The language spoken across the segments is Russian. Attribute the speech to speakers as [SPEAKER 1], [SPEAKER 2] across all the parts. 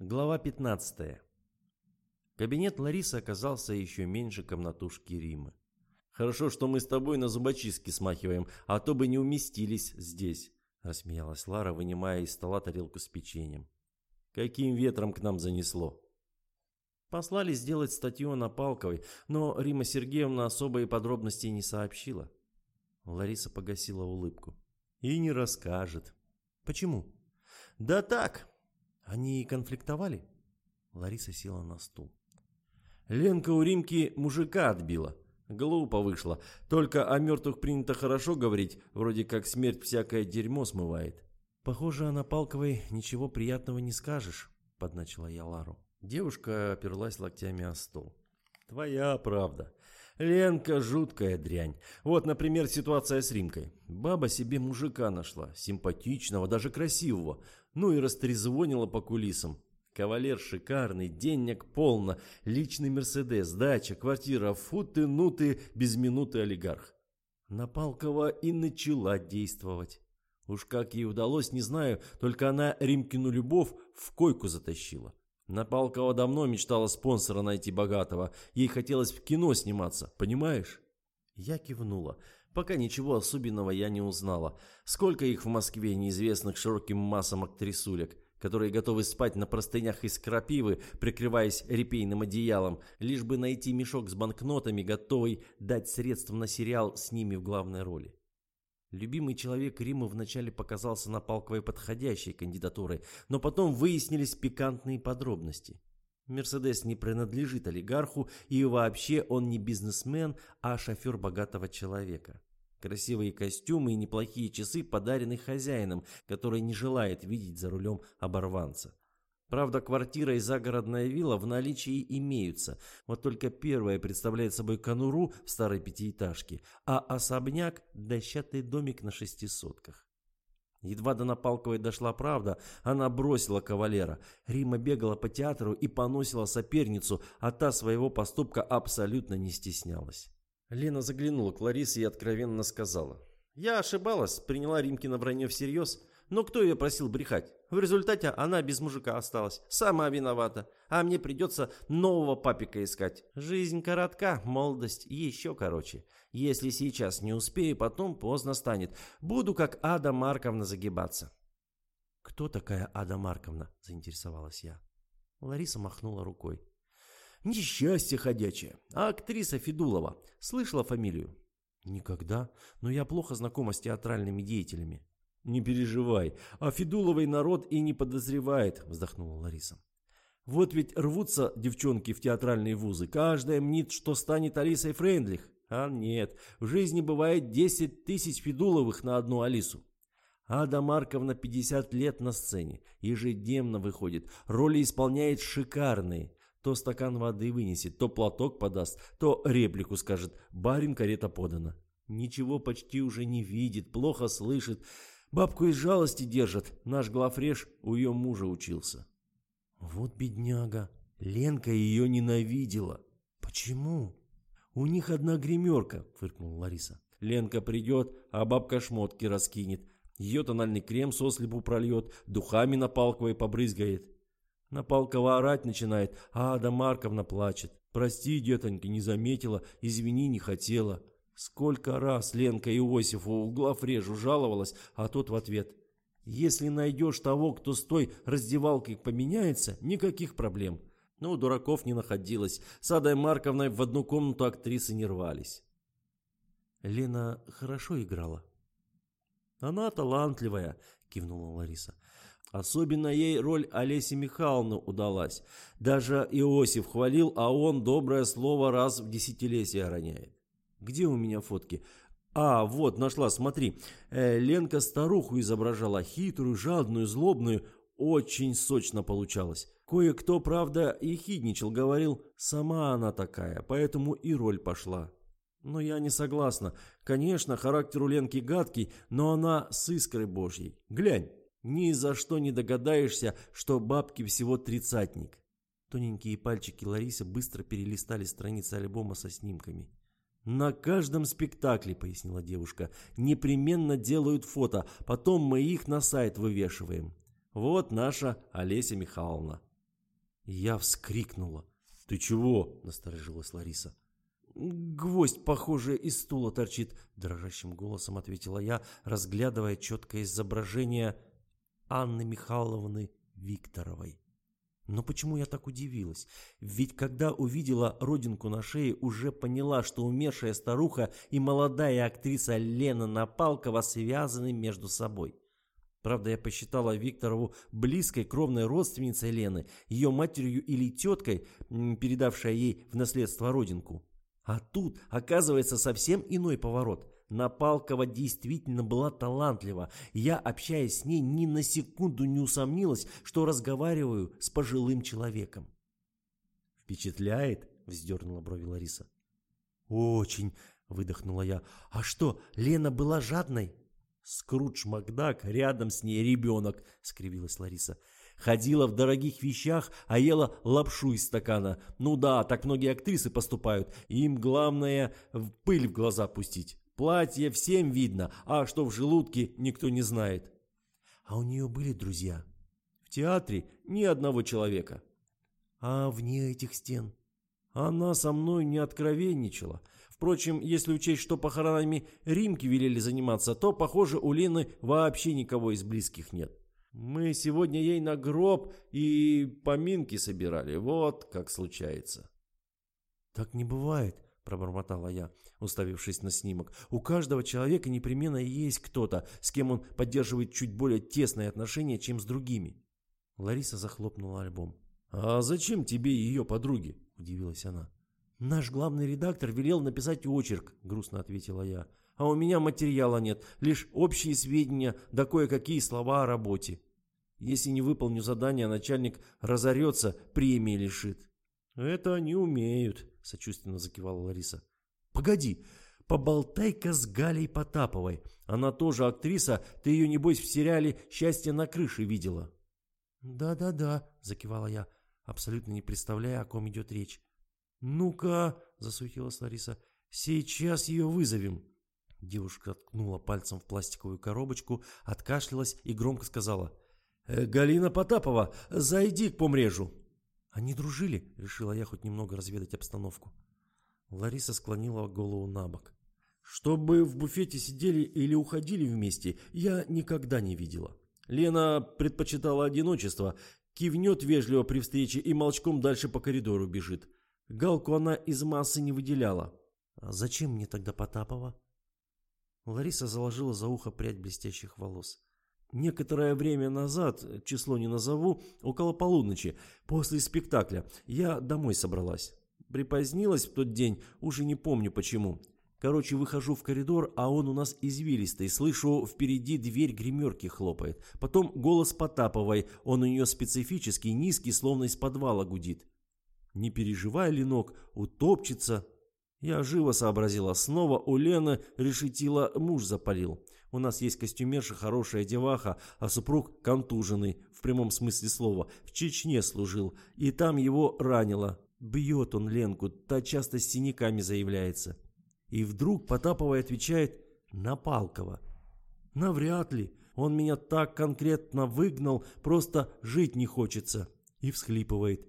[SPEAKER 1] Глава 15. Кабинет Ларисы оказался еще меньше комнатушки Римы. «Хорошо, что мы с тобой на зубочистки смахиваем, а то бы не уместились здесь», – рассмеялась Лара, вынимая из стола тарелку с печеньем. «Каким ветром к нам занесло?» Послали сделать статью на Палковой, но Рима Сергеевна особые подробности не сообщила. Лариса погасила улыбку. «И не расскажет». «Почему?» «Да так, они конфликтовали? Лариса села на стул. Ленка у Римки мужика отбила. Глупо вышло. Только о мертвых принято хорошо говорить, вроде как смерть всякое дерьмо смывает. Похоже, о Напалковой ничего приятного не скажешь, подначила я Лару. Девушка оперлась локтями о стол. Твоя правда. Ленка жуткая дрянь. Вот, например, ситуация с Римкой. Баба себе мужика нашла, симпатичного, даже красивого. Ну и растрезвонила по кулисам. Кавалер шикарный, денег полно, личный Мерседес, дача, квартира, футы, нуты, без минуты олигарх. Напалкова и начала действовать. Уж как ей удалось, не знаю, только она Римкину любовь в койку затащила. Напалкова давно мечтала спонсора найти богатого. Ей хотелось в кино сниматься, понимаешь? Я кивнула. Пока ничего особенного я не узнала. Сколько их в Москве, неизвестных широким массам актрисулек, которые готовы спать на простынях из крапивы, прикрываясь репейным одеялом, лишь бы найти мешок с банкнотами, готовый дать средства на сериал с ними в главной роли. Любимый человек Рима вначале показался Напалковой подходящей кандидатурой, но потом выяснились пикантные подробности. Мерседес не принадлежит олигарху, и вообще он не бизнесмен, а шофер богатого человека. Красивые костюмы и неплохие часы подарены хозяином, который не желает видеть за рулем оборванца. Правда, квартира и загородная вилла в наличии имеются, вот только первая представляет собой конуру в старой пятиэтажке, а особняк – дощатый домик на шести сотках. Едва до Напалковой дошла правда, она бросила кавалера. Рима бегала по театру и поносила соперницу, а та своего поступка абсолютно не стеснялась. Лена заглянула к Ларисе и откровенно сказала. «Я ошибалась, приняла Римкина вранье всерьез. Но кто ее просил брехать? В результате она без мужика осталась. Сама виновата. А мне придется нового папика искать. Жизнь коротка, молодость еще короче. Если сейчас не успею, потом поздно станет. Буду как Ада Марковна загибаться. «Кто такая Ада Марковна?» – заинтересовалась я. Лариса махнула рукой. «Несчастье ходячее. А актриса Федулова. Слышала фамилию?» «Никогда. Но я плохо знакома с театральными деятелями». «Не переживай, а Федуловый народ и не подозревает», – вздохнула Лариса. «Вот ведь рвутся девчонки в театральные вузы, каждая мнит, что станет Алисой Фрейндлих. А нет, в жизни бывает 10 тысяч Федуловых на одну Алису. Ада Марковна 50 лет на сцене, ежедневно выходит, роли исполняет шикарные. То стакан воды вынесет, то платок подаст, то реплику скажет «барин, карета подана». Ничего почти уже не видит, плохо слышит, Бабку из жалости держат. Наш главреж у ее мужа учился. Вот бедняга. Ленка ее ненавидела. Почему? У них одна гримерка, фыркнула Лариса. Ленка придет, а бабка шмотки раскинет. Ее тональный крем сослепу прольет, духами Напалковой побрызгает. Напалкова орать начинает, а Ада Марковна плачет. «Прости, детонька, не заметила, извини, не хотела». Сколько раз Ленка Иосифу в главрежу жаловалась, а тот в ответ. Если найдешь того, кто с той раздевалкой поменяется, никаких проблем. Но дураков не находилось. С Адой Марковной в одну комнату актрисы не рвались. Лена хорошо играла. Она талантливая, кивнула Лариса. Особенно ей роль Олеси Михайловны удалась. Даже Иосиф хвалил, а он доброе слово раз в десятилетие роняет. Где у меня фотки? А, вот, нашла, смотри. Э, Ленка старуху изображала, хитрую, жадную, злобную. Очень сочно получалось. Кое-кто, правда, и хидничал, говорил, сама она такая, поэтому и роль пошла. Но я не согласна. Конечно, характер у Ленки гадкий, но она с искрой божьей. Глянь, ни за что не догадаешься, что бабки всего тридцатник. Тоненькие пальчики Ларисы быстро перелистали страницы альбома со снимками. «На каждом спектакле», — пояснила девушка, — «непременно делают фото, потом мы их на сайт вывешиваем. Вот наша Олеся Михайловна». Я вскрикнула. «Ты чего?» – насторожилась Лариса. «Гвоздь, похоже, из стула торчит», – дрожащим голосом ответила я, разглядывая четкое изображение Анны Михайловны Викторовой. Но почему я так удивилась? Ведь когда увидела родинку на шее, уже поняла, что умершая старуха и молодая актриса Лена Напалкова связаны между собой. Правда, я посчитала Викторову близкой кровной родственницей Лены, ее матерью или теткой, передавшей ей в наследство родинку. А тут, оказывается, совсем иной поворот. Напалкова действительно была талантлива. Я, общаясь с ней, ни на секунду не усомнилась, что разговариваю с пожилым человеком.
[SPEAKER 2] «Впечатляет?» – вздернула брови Лариса.
[SPEAKER 1] «Очень», – выдохнула я. «А что, Лена была жадной?»
[SPEAKER 2] «Скрудж Макдак, рядом с ней ребенок», – скривилась Лариса. Ходила в дорогих вещах, а ела лапшу из стакана. Ну да, так многие актрисы поступают. Им главное в пыль в глаза пустить. Платье всем видно, а что в желудке, никто не знает.
[SPEAKER 1] А у нее были друзья?
[SPEAKER 2] В театре ни одного человека.
[SPEAKER 1] А вне этих стен?
[SPEAKER 2] Она со мной не откровенничала. Впрочем, если учесть, что похоронами Римки велели заниматься, то, похоже, у Лены вообще никого из близких нет. Мы сегодня ей на гроб и поминки собирали. Вот как случается.
[SPEAKER 1] Так не бывает, пробормотала я, уставившись на снимок. У каждого человека непременно есть кто-то, с кем он поддерживает чуть более тесные отношения, чем с другими. Лариса захлопнула альбом.
[SPEAKER 2] «А зачем тебе ее подруги?» – удивилась она.
[SPEAKER 1] «Наш главный редактор велел написать очерк», – грустно ответила я а у меня материала нет, лишь общие сведения да кое-какие слова о работе. Если не выполню задание, начальник разорется, премии лишит.
[SPEAKER 2] Это они умеют, сочувственно закивала Лариса.
[SPEAKER 1] Погоди, поболтай-ка с Галей Потаповой. Она тоже актриса, ты ее, небось, в сериале «Счастье на крыше» видела.
[SPEAKER 2] Да-да-да, закивала я, абсолютно не представляя, о ком идет речь.
[SPEAKER 1] «Ну-ка», — засуетилась Лариса, — «сейчас ее вызовем». Девушка ткнула пальцем в пластиковую коробочку, откашлялась и громко сказала.
[SPEAKER 2] «Э, «Галина Потапова, зайди к помрежу».
[SPEAKER 1] «Они дружили?» — решила я хоть немного разведать обстановку. Лариса склонила голову на бок.
[SPEAKER 2] «Чтобы в буфете сидели или уходили вместе, я никогда не видела. Лена предпочитала одиночество, кивнет вежливо при встрече и молчком дальше по коридору бежит. Галку она из массы не выделяла».
[SPEAKER 1] «А зачем мне тогда Потапова?» Лариса заложила за ухо прядь блестящих волос.
[SPEAKER 2] Некоторое время назад, число не назову, около полуночи, после спектакля, я домой собралась. Припозднилась в тот день, уже не помню почему. Короче, выхожу в коридор, а он у нас извилистый. Слышу, впереди дверь гримерки хлопает. Потом голос Потаповой, он у нее специфический, низкий, словно из подвала гудит. Не переживай, Ленок, утопчется, я живо сообразила, снова у Лены решетила муж запалил. У нас есть костюмерша, хорошая деваха, а супруг контуженный, в прямом смысле слова, в Чечне служил, и там его ранило. Бьет он Ленку, та часто с синяками заявляется. И вдруг Потаповой отвечает «Напалкова». Навряд ли, он меня так конкретно выгнал, просто жить не хочется. И всхлипывает.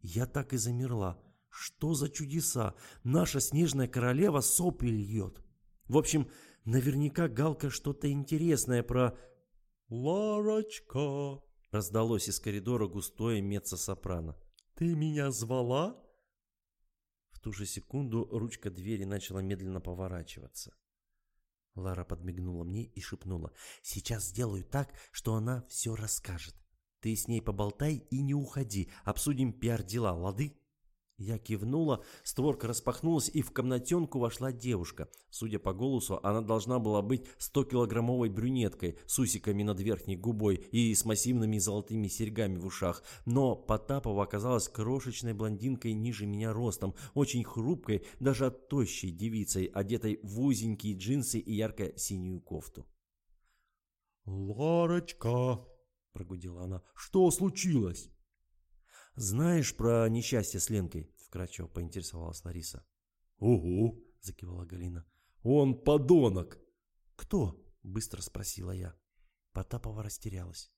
[SPEAKER 2] Я так и замерла. Что за чудеса? Наша снежная королева сопли льет. В общем, наверняка Галка что-то интересное про...
[SPEAKER 1] «Ларочка!» — раздалось из коридора густое меццо-сопрано. «Ты меня звала?» В ту же секунду ручка двери начала медленно поворачиваться. Лара подмигнула мне и шепнула. «Сейчас сделаю так, что она все расскажет. Ты с ней поболтай и не уходи. Обсудим пиар-дела, лады?» Я кивнула, створка распахнулась, и в комнатенку вошла девушка. Судя по голосу, она должна была быть 100-килограммовой брюнеткой с усиками над верхней губой и с массивными золотыми серьгами в ушах. Но Потапова оказалась крошечной блондинкой ниже меня ростом, очень хрупкой, даже тощей девицей, одетой в узенькие джинсы и ярко-синюю кофту.
[SPEAKER 2] «Ларочка!» – прогудела она. «Что случилось?»
[SPEAKER 1] «Знаешь про несчастье с Ленкой?» – вкратчиво поинтересовалась Лариса.
[SPEAKER 2] «Угу», – закивала Галина. «Он подонок!»
[SPEAKER 1] «Кто?» – быстро спросила я. Потапова растерялась.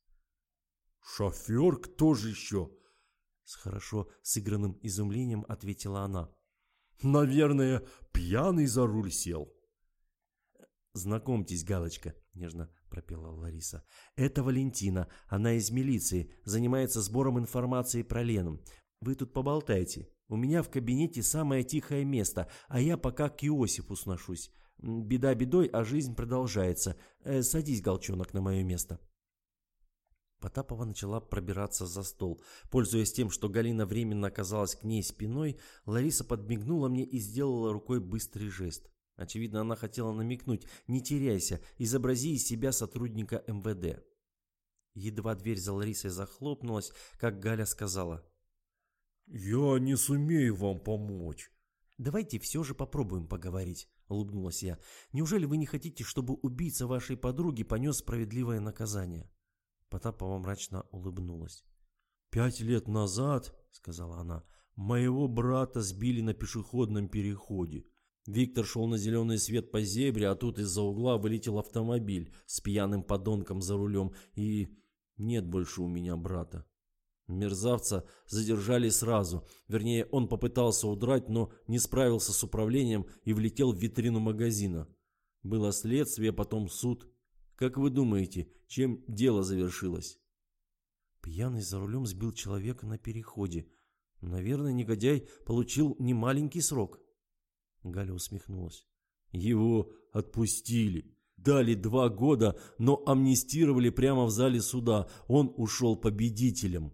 [SPEAKER 2] «Шофер кто же еще?» С хорошо сыгранным изумлением ответила она.
[SPEAKER 3] Наверное, пьяный за руль сел.
[SPEAKER 2] «Знакомьтесь, Галочка», — нежно пропела Лариса. «Это Валентина. Она из милиции, занимается сбором информации про Лену. Вы тут поболтайте. У меня в кабинете самое тихое место, а я пока к Иосифу сношусь. Беда бедой, а жизнь продолжается. Э, садись, Голчонок, на мое место». Потапова начала пробираться за стол. Пользуясь тем, что Галина временно оказалась к ней спиной, Лариса подмигнула мне и сделала рукой быстрый жест. Очевидно, она хотела намекнуть «не теряйся, изобрази из себя сотрудника МВД». Едва дверь за Ларисой захлопнулась, как Галя сказала
[SPEAKER 3] «Я не сумею вам помочь».
[SPEAKER 2] «Давайте все же попробуем поговорить», — улыбнулась я. «Неужели вы не хотите, чтобы убийца вашей подруги понес справедливое наказание?» Потапова мрачно улыбнулась.
[SPEAKER 3] «Пять лет назад, — сказала она, — моего брата сбили на пешеходном переходе. Виктор шел на зеленый свет по зебре, а тут из-за угла вылетел автомобиль с пьяным подонком за рулем, и нет больше у меня брата. Мерзавца задержали сразу. Вернее, он попытался удрать, но не справился с управлением и влетел в витрину магазина. Было следствие, потом суд. Как вы думаете, чем дело завершилось?
[SPEAKER 2] Пьяный за рулем сбил человека на переходе. Наверное, негодяй получил немаленький срок. Галя усмехнулась.
[SPEAKER 3] Его отпустили. Дали два года, но амнистировали прямо в зале суда. Он ушел победителем.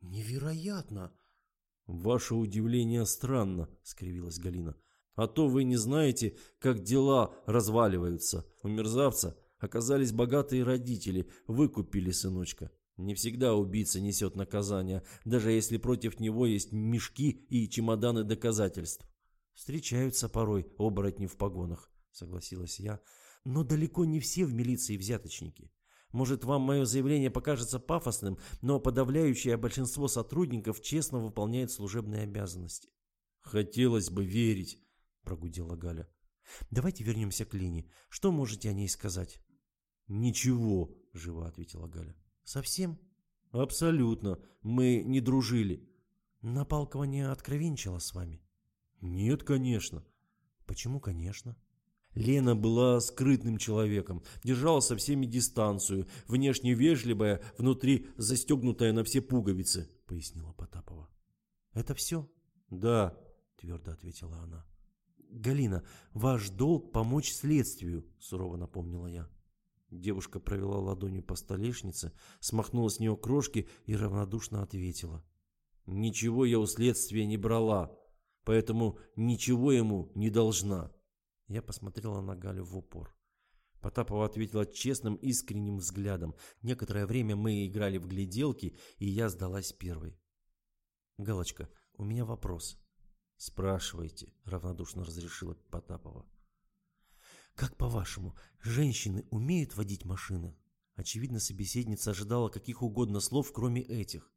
[SPEAKER 2] Невероятно!
[SPEAKER 3] Ваше удивление странно, скривилась Галина. А то вы не знаете, как дела разваливаются. У мерзавца оказались богатые родители, выкупили сыночка. Не всегда убийца несет наказание, даже если против него есть мешки и чемоданы доказательств.
[SPEAKER 2] Встречаются порой оборотни в погонах, согласилась я. Но далеко не все в милиции взяточники. Может, вам мое заявление покажется пафосным, но подавляющее большинство сотрудников честно выполняет служебные обязанности.
[SPEAKER 3] Хотелось бы верить, прогудела Галя.
[SPEAKER 2] Давайте вернемся к Лене. Что можете о ней сказать?
[SPEAKER 3] «Ничего», — живо ответила Галя.
[SPEAKER 2] «Совсем?»
[SPEAKER 3] «Абсолютно. Мы не дружили».
[SPEAKER 2] «Напалкова не откровенчила с вами?»
[SPEAKER 3] «Нет, конечно».
[SPEAKER 2] «Почему, конечно?»
[SPEAKER 3] Лена была скрытным человеком, держала со всеми дистанцию, внешне вежливая, внутри застегнутая на все пуговицы, пояснила Потапова.
[SPEAKER 2] «Это все?»
[SPEAKER 3] «Да», —
[SPEAKER 2] твердо ответила она. «Галина, ваш долг помочь следствию», — сурово напомнила я. Девушка провела ладонью по столешнице, смахнула с нее крошки и равнодушно ответила.
[SPEAKER 3] «Ничего я у следствия не брала, поэтому ничего ему не должна».
[SPEAKER 2] Я посмотрела на Галю в упор. Потапова ответила честным, искренним взглядом. Некоторое время мы играли в гляделки, и я сдалась первой. «Галочка, у меня вопрос».
[SPEAKER 3] «Спрашивайте», — равнодушно разрешила Потапова.
[SPEAKER 2] Как по-вашему, женщины умеют водить машины? Очевидно, собеседница ожидала каких угодно слов, кроме этих.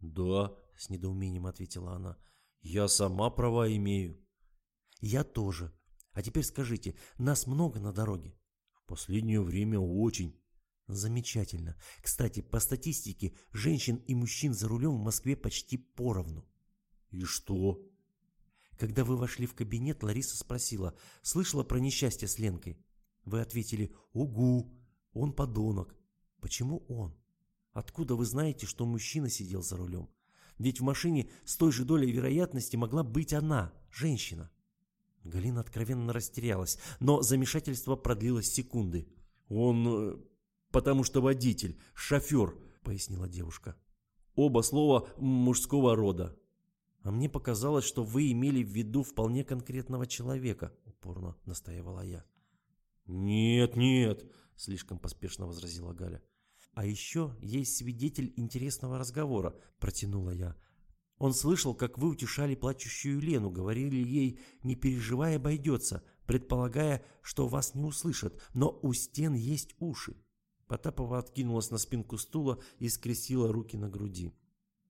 [SPEAKER 3] «Да», — с недоумением ответила она, — «я сама права имею».
[SPEAKER 2] «Я тоже. А теперь скажите, нас много на дороге?»
[SPEAKER 3] «В последнее время очень».
[SPEAKER 2] «Замечательно. Кстати, по статистике, женщин и мужчин за рулем в Москве почти поровну».
[SPEAKER 3] «И что?»
[SPEAKER 2] Когда вы вошли в кабинет, Лариса спросила, слышала про несчастье с Ленкой? Вы ответили «Угу, он подонок». Почему он? Откуда вы знаете, что мужчина сидел за рулем? Ведь в машине с той же долей вероятности могла быть она, женщина. Галина откровенно растерялась, но замешательство продлилось секунды.
[SPEAKER 3] «Он... Э, потому что водитель, шофер», — пояснила девушка. «Оба слова мужского рода.
[SPEAKER 2] «А мне показалось, что вы имели в виду вполне конкретного человека», — упорно настаивала я.
[SPEAKER 3] «Нет, нет», — слишком поспешно возразила Галя.
[SPEAKER 2] «А еще есть свидетель интересного разговора», — протянула я. «Он слышал, как вы утешали плачущую Лену, говорили ей, не переживай, обойдется, предполагая, что вас не услышат, но у стен есть уши». Потапова откинулась на спинку стула и скрестила руки на груди.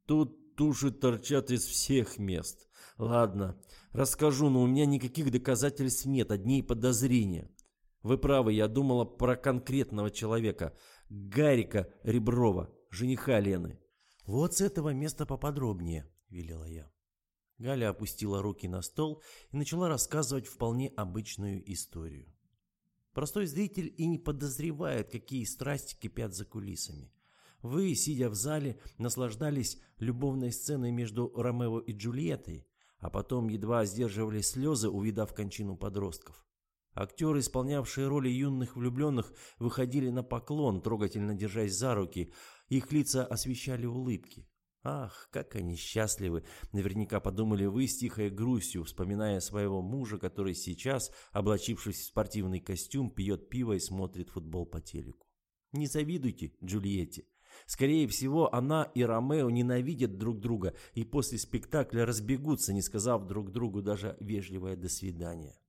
[SPEAKER 3] «Тут Туши торчат из всех мест. Ладно, расскажу, но у меня никаких доказательств нет, одни подозрения. Вы правы, я думала про конкретного человека. Гарика Реброва, жениха Лены.
[SPEAKER 2] «Вот с этого места поподробнее», — велела я. Галя опустила руки на стол и начала рассказывать вполне обычную историю. Простой зритель и не подозревает, какие страсти кипят за кулисами. Вы, сидя в зале, наслаждались любовной сценой между Ромео и Джульеттой, а потом едва сдерживали слезы, увидав кончину подростков. Актеры, исполнявшие роли юных влюбленных, выходили на поклон, трогательно держась за руки. Их лица освещали улыбки. Ах, как они счастливы! Наверняка подумали вы с тихой грустью, вспоминая своего мужа, который сейчас, облачившись в спортивный костюм, пьет пиво и смотрит футбол по телеку. Не завидуйте Джульетте. Скорее всего, она и Ромео ненавидят друг друга и после спектакля разбегутся, не сказав друг другу даже вежливое «до свидания».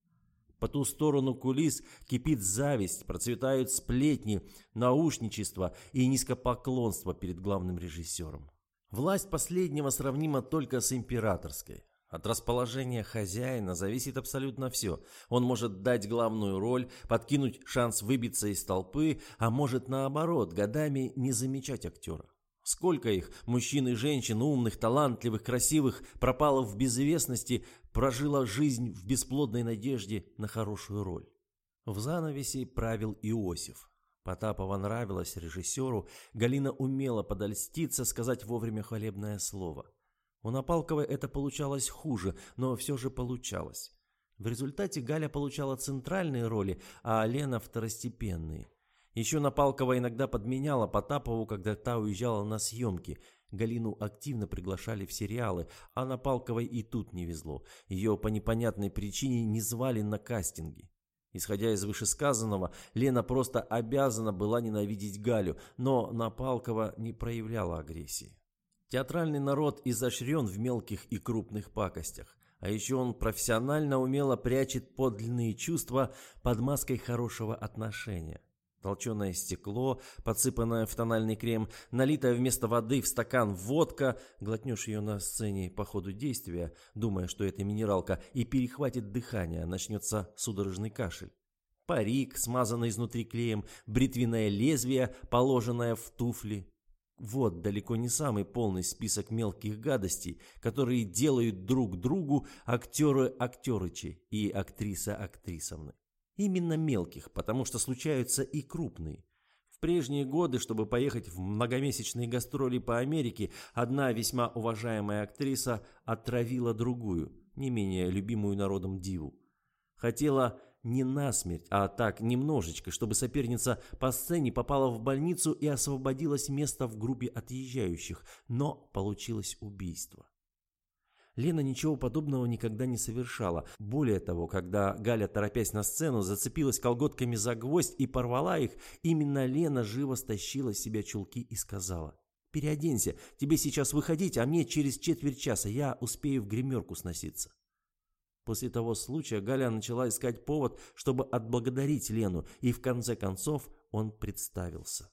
[SPEAKER 2] По ту сторону кулис кипит зависть, процветают сплетни, наушничество и низкопоклонство перед главным режиссером. Власть последнего сравнима только с императорской. От расположения хозяина зависит абсолютно все. Он может дать главную роль, подкинуть шанс выбиться из толпы, а может наоборот, годами не замечать актера. Сколько их, мужчин и женщин, умных, талантливых, красивых, пропало в безвестности, прожило жизнь в бесплодной надежде на хорошую роль. В занавесе правил Иосиф, Потапова нравилась режиссеру, Галина умела подольститься, сказать вовремя хвалебное слово. У Напалковой это получалось хуже, но все же получалось. В результате Галя получала центральные роли, а Лена второстепенные. Еще Напалкова иногда подменяла Потапову, когда та уезжала на съемки. Галину активно приглашали в сериалы, а Напалковой и тут не везло. Ее по непонятной причине не звали на кастинги. Исходя из вышесказанного, Лена просто обязана была ненавидеть Галю, но Напалкова не проявляла агрессии. Театральный народ изощрен в мелких и крупных пакостях, а еще он профессионально умело прячет подлинные чувства под маской хорошего отношения. Толченое стекло, подсыпанное в тональный крем, налитая вместо воды в стакан водка, глотнешь ее на сцене по ходу действия, думая, что это минералка, и перехватит дыхание, начнется судорожный кашель. Парик, смазанный изнутри клеем, бритвенное лезвие, положенное в туфли. Вот далеко не самый полный список мелких гадостей, которые делают друг другу актеры актерычи и актриса актрисовны. Именно мелких, потому что случаются и крупные. В прежние годы, чтобы поехать в многомесячные гастроли по Америке, одна весьма уважаемая актриса отравила другую, не менее любимую народом диву. Хотела не насмерть, а так немножечко, чтобы соперница по сцене попала в больницу и освободилось место в группе отъезжающих, но получилось убийство. Лена ничего подобного никогда не совершала. Более того, когда Галя, торопясь на сцену, зацепилась колготками за гвоздь и порвала их, именно Лена живо стащила с себя чулки и сказала. «Переоденься, тебе сейчас выходить, а мне через четверть часа, я успею в гримерку сноситься». После того случая Галя начала искать повод, чтобы отблагодарить Лену, и в конце концов он представился.